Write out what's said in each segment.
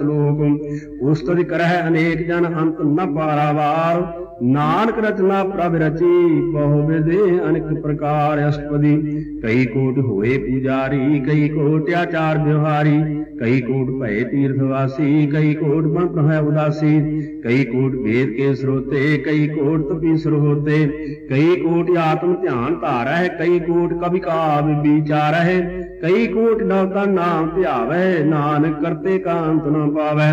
ਸ਼ਲੋਕ ਉਸਤਤਿ ਕਰਹਿ ਅਨੇਕ ਜਨ ਅੰਤ ਨ ਪਾਰਾਵਾਰ ਨਾਨਕ ਰਚਨਾ ਪ੍ਰਭ ਰਚੀ, ਬਹੁ ਵਿਦੇ ਅਨੇਕ ਪ੍ਰਕਾਰ ਅਸਪਦੀ ਕਈ ਕੋਟ ਹੋਏ ਪੁਜਾਰੀ, ਕਈ ਕੋਟ ਆਚਾਰ ਵਿਵਹਾਰੀ। ਕਈ ਕੋਟ ਭਏ ਤੀਰਥ ਵਾਸੀ ਕਈ ਕੋਟ ਬੰਤ ਹੈ ਉਦਾਸੀ। ਕਈ ਕੋਟ ਵੇਦ ਕੇ ਸਰੋਤੇ, ਕਈ ਕੋਟ ਤਪੀ ਸਰੋਤੇ। ਕਈ ਕੋਟ ਆਤਮ ਧਿਆਨ ਧਾਰਹਿ, ਕਈ ਕੋਟ ਕਵਿ ਕਾਵ ਵਿਚਾਰੈ ਕਈ ਕੋਟ ਨਵਤਾ ਨਾਮ ਧਿਆਵੈ ਨਾਨਕ ਕਰਤੇ ਕਾਂਤ ਨ ਪਾਵੈ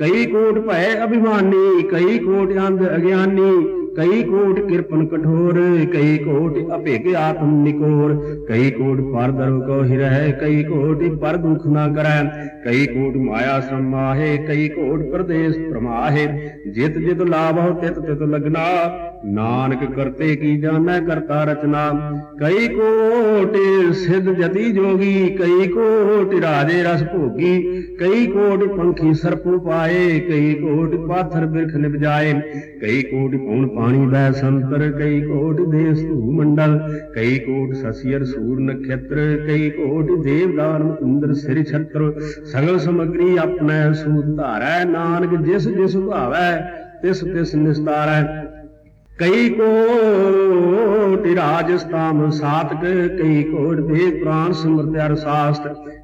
ਕਈ ਕੋਟ ਭੈ ਅਭਿਮਾਨੀ, ਕਈ ਕੋਟ ਅੰਧ ਅਗਿਆਨੀ, ਕਈ ਕੋਟ ਕਿਰਪਨ ਕਠੋਰ, ਕਈ ਕੋਟ ਅਭਿਗ ਆਤਮ ਨਿਕੋਰ। ਕਈ ਕੋਟ ਪਰ ਦਰਵ ਕੋ ਹਿਰਹਿ ਕਈ ਕੋਟ ਪਰ ਦੁਖ ਨਾ ਕਰੈ। ਕਈ ਕੋਟ ਮਾਇਆ ਸਮਾਹੇ ਕਈ ਕੋਟ ਪ੍ਰਦੇਸ਼ ਪ੍ਰਮਾਹੇ। ਜਿਤ ਜਿਤ ਲਾਭ ਹੋ ਤਿਤ ਤਿਤ ਲਗਨਾ। ਨਾਨਕ ਕਰਤੇ ਕੀ ਜਾਣੈ ਕਰਤਾ ਰਚਨਾ? ਕਈ ਕੋਟ ਸਿੱਧ ਜਤੀ ਜੋਗੀ, ਕਈ ਕੋਟ ਰਾਜੇ ਰਸ ਭੋਗੀ, ਕਈ ਕੋਟ ਪੰਖੀ ਸਰਪੂ ਪਾਏ, ਕਈ ਕੋਟ ਪਾਥਰ ਬਿਰਖ ਨਿਪਜਾਏ ਕਈ ਕੋਟ ਪੌਣ ਪਾਣੀ ਬੈ ਸੰਤਰ, ਕਈ ਕੋਟ ਦੇਸ ਧੂ ਮੰਡਲ, ਕਈ ਕੋਟ ਸਸੀਰ ਸੂਰ ਨਖੇਤਰ, ਕਈ ਕੋਟ ਦੇਵਦਾਨ ਇੰਦਰ ਸਿਰ ਛਤਰ, ਸਗਲ ਸਮਗਰੀ ਆਪਣੈ ਸੂਤ ਧਾਰੈ, ਨਾਨਕ ਜਿਸ ਜਿਸ ਭਾਵੈ, ਤਿਸ ਤਿਸ ਨਿਸਤਾਰੈ। ਕਈ ਕੋਟ ਰਾਜਸਥਾਨ ਸਾਤਕ, ਕਈ ਕੋਟ ਦੇ ਪ੍ਰਾਨ ਸਮਰਤ ਅਰ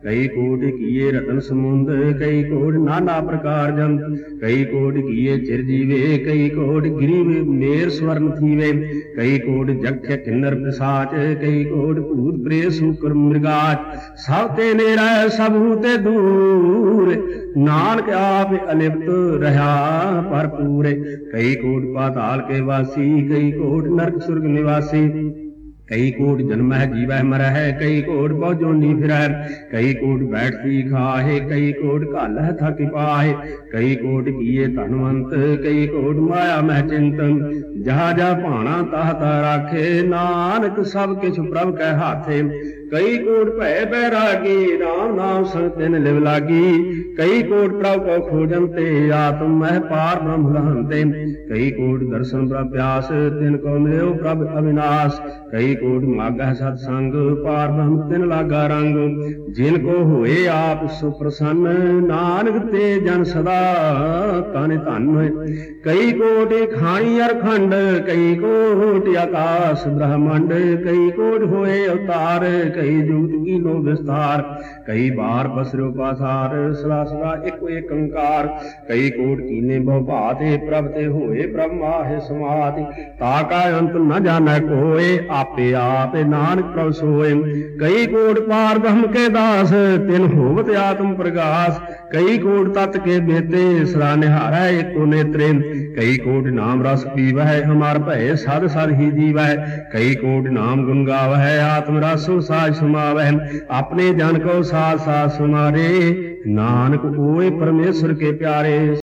ਕਈ ਕੋਟ ਕੀਏ ਰਤਨ ਸਮੁੰਦ, ਕਈ ਕੋਟ ਨਾਨਾ ਪ੍ਰਕਾਰ ਜਨ ਕਈ ਕੋਟ ਕੀਏ ਚਿਰ ਜੀਵੇ, ਕਈ ਕੋਟ ਗਰੀਬ ਮੇਰ ਸਵਰਨ ਥੀਵੇ, ਕਈ ਕੋਟ ਜਗਤ ਕਿੰਨਰ ਪਿਸਾਚ, ਕਈ ਕੋਟ ਭੂਤ ਪ੍ਰੇ ਸੂਕਰ ਮ੍ਰਿਗਾਚ, ਸਭ ਤੇ ਨੇਰਾ ਸਭੂ ਤੇ ਦੂਰ ਨਾਨਕ ਆਪ ਅਲਿਪਤ ਰਹਾ ਭਰਪੂਰ। ਕਈ ਕੋਟ ਪਾਤਾਲ ਕੇ ਵਾਸੀ, ਕਈ ਕੋਟ ਨਰਕ ਸੁਰਗ ਨਿਵਾਸੀ। ਕਈ ਕੋਟ ਜਨਮ ਹੈ, ਜੀਵੈ ਮਰਹਿ ਕਈ ਕੋਟ ਬਹੁ ਜੋਨੀ ਫਿਰੈ ਕਈ ਕੋਟ ਬੈਠਤੀ ਖਾਹੇ, ਕਈ ਕੋਟ ਘਲ ਹੈ ਥਕਿ ਪਾਹੇ। ਕਈ ਕੋਟ ਕੀਏ ਧਨਵੰਤ, ਕਈ ਕੋਟ ਮਾਇਆ ਮਹਿ ਚਿੰਤਨ। ਜਹਾ ਜਾ ਭਾਣਾ ਤਾਹ ਤਾ ਰਾਖੇ, ਨਾਨਕ ਸਭ ਕਿਛ ਪ੍ਰਭ ਕੈ ਹਾਥੇ। ਕਈ ਕੋਟ ਭੈ ਬੈਰਾਗੀ RAM ਨਾਮ ਸੰਗ ਤਿਨ ਲਿਵ ਲਾਗੀ। ਕਈ ਕੋਟ ਪ੍ਰਭ ਕੋ ਖੋਜਨ ਤੇ ਆਤਮ ਮਹਿ ਪਾਰ ਬ੍ਰਹਮ ਲਹੰਤੇ ਕਈ ਕੋਟ ਦਰਸ਼ਨ ਪ੍ਰਭ ਪਿਆਸ, ਤਿਨ ਕੋ ਮਿਲਿਓ ਪ੍ਰਭ ਅਵਿਨਾਸ਼। ਕਈ ਕੋਟ ਮਾਗਾ ਸਤ ਸੰਗ, ਪਾਰ ਬ੍ਰਹਮ ਤਿਨ ਲਾਗਾ ਰੰਗ। ਜਿਨ ਕੋ ਹੋਏ ਆਪ ਸੁਪ੍ਰਸੰਨ, ਨਾਨਕ ਤੇ ਜਨ ਸਦਾ ਤਨ ਧਨ। ਹੋਏ ਕਈ ਕੋਟ ਖਾਣੀ ਅਰਖੰਡ ਕਈ ਕੋਟ ਆਕਾਸ਼ ਬ੍ਰਹਮੰਡ। ਕਈ ਕੋਟ ਹੋਏ ਅਵਤਾਰ ਕਈ ਜੂਤ ਕੀਨੋ ਵਿਸਤਾਰ ਕਈ ਬਾਰ ਬਸਰਿਓ ਪਾਸਾਰ, ਸਦਾ ਸਦਾ ਇਕ ਏਕ ਓੰਕਾਰ ਕਈ ਕੋਟ ਕੀਨੇ ਬਹੁ ਭਾਤੇ ਪ੍ਰਭ ਤੇ ਹੋਏ ਬ੍ਰਹਮਾ ਹੈ ਸਮਾਧਿ ਤਾ ਕਾ ਅੰਤ ਨ ਜਾਣੈ ਕੋਏ, ਆਪੇ ਆਪੇ ਨਾਨਕ ਪ੍ਰਭ ਸੋਏ। ਕਈ ਕੋਟ ਪਾਰ ਬ੍ਰਹਮ ਕੇ ਦਾਸ, ਤਿਨ ਹੋਵਤ ਆਤਮ ਪ੍ਰਗਾਸ ਕਈ ਕੋਟ ਤਤ ਕੇ ਬੇਤੇ ਸਰਾ ਨਿਹਾਰੈ ਏਕੋ ਨੇਤਰੇ। ਕਈ ਕੋਟ ਨਾਮ ਰਸ ਪੀਵਹਿ, ਹਮਾਰ ਭੈ ਸਦ ਸਦ ਹੀ ਜੀਵਹਿ। ਕਈ ਕੋਟ ਨਾਮ ਗੁਣ ਗਾਵਹਿ, ਆਤਮ ਰਸੋ ਸਾਜ ਸਮਾਵਹਿ। ਆਪਣੇ ਜਨ ਕੋ ਸਾਥ ਸਾਥ ਸਮਾਰੇ। ਨਾਨਕ ਕੋਏ ਪਰਮੇਸ਼ਰ ਕੇ ਪਿਆਰੇ।